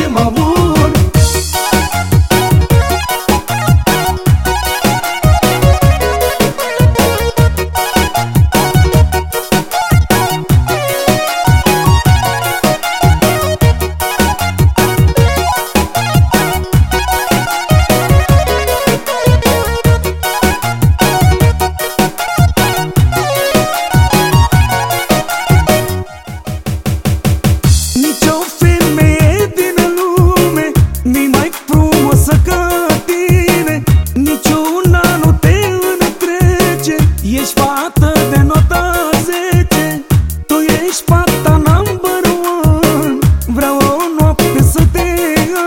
de mão. frumosă ca tine Niciuna nu te întrece. Ești fată de nota 10 Tu ești fata number one. Vreau o noapte să te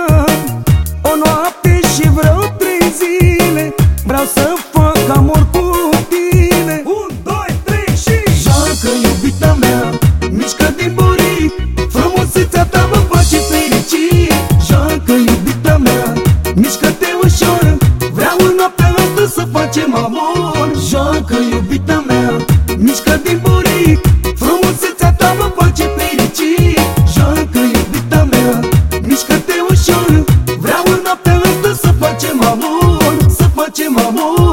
am O noapte și vreau trei zile. Vreau să fac amor cu mișcă-te ușor Vreau în noaptea asta să facem amor. Joacă iubita mea, mișcă din buric Frumusețea ta mă face fericit. Joacă iubita mea, mișcă-te ușor Vreau în noaptea asta să facem amor Să facem amor.